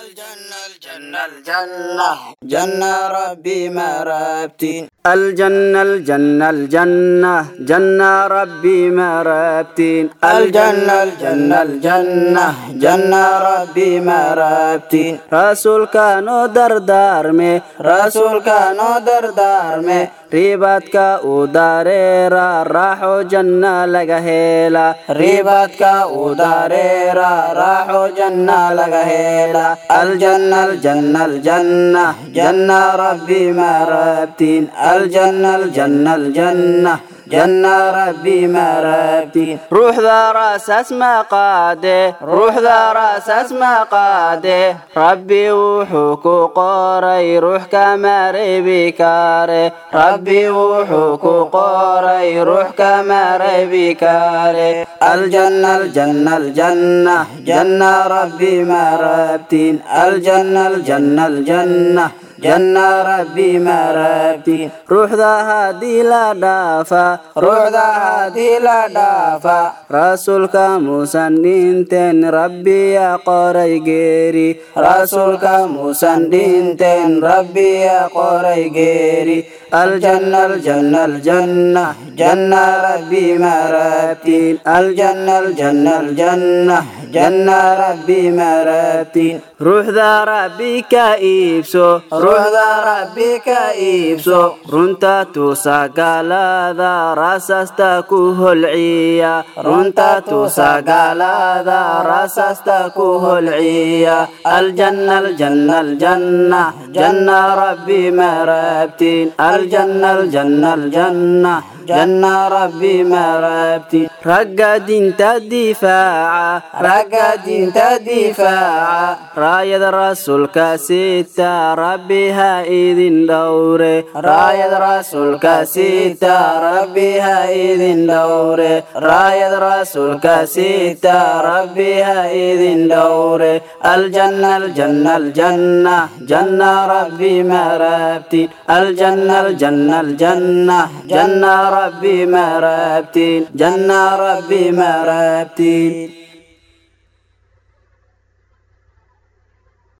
الجنة الجنة الجنة جنة ربي ما رابتين الجنة الجنة الجنة جنة ربي ما ربتين الجنة الجنة الجنة جنة ربي ما ربتين رسول كانوا دردار مي رسول كانوا دردار مي riibaadka uu dareera raaxo janna laga heela riibaadka uu dareera raaxo janna laga heela aljanna aljanna aljanna janna rabbi ma rabtiin aljanna aljanna janna rabbi ma rabtiin ruuxda raasaas ma qaade ruuxda raasaas ma qaade rabbi wuxuu ku qoray ruux kama reebi kare rabbi wuxuu ku qoray ruux kama reebi kare aljanna aljanna aljanna janna rabbi ma rabtiin aljanna aljanna aljanna janna rabbi ma rabtiin ruuxda haddii la dhaafa ruuxda haddii la dhaafa rasuulka muusan dhinteen rabbi yaa qoray geeri rasuulka muusan dhinteen rabbi yaa qoray geeri aljanna aljanna aljanna janna rabbi ma rabtiin aljanna aljanna aljanna janna rabbi ma rabtiin ruuxda rabbi ka iibso. Ruuxda rabbi ka iibso. Runta tuusa gaalada raasasta ku holciya. Runta tuusa gaalada raasasta ku holciya. Aljanna aljanna aljanna. Janna rabbi ma rabtiin aljanna aljanna aljanna. Janna rabbi ma rabtiin ragga dinta difaaca ragga dinta difaaca raayada rasuulka sita rabbi ha idin dhowre. Raayad rasuulka sita rabbi ha idin dhowre. Raayad rasuulka sita rabbi ha idin dhowre. Aljanna aljanna aljanna janna rabbi ma rabtiin aljanna aljanna aljanna janna rabbi ma rabtiin janna rabbi ma rabtiin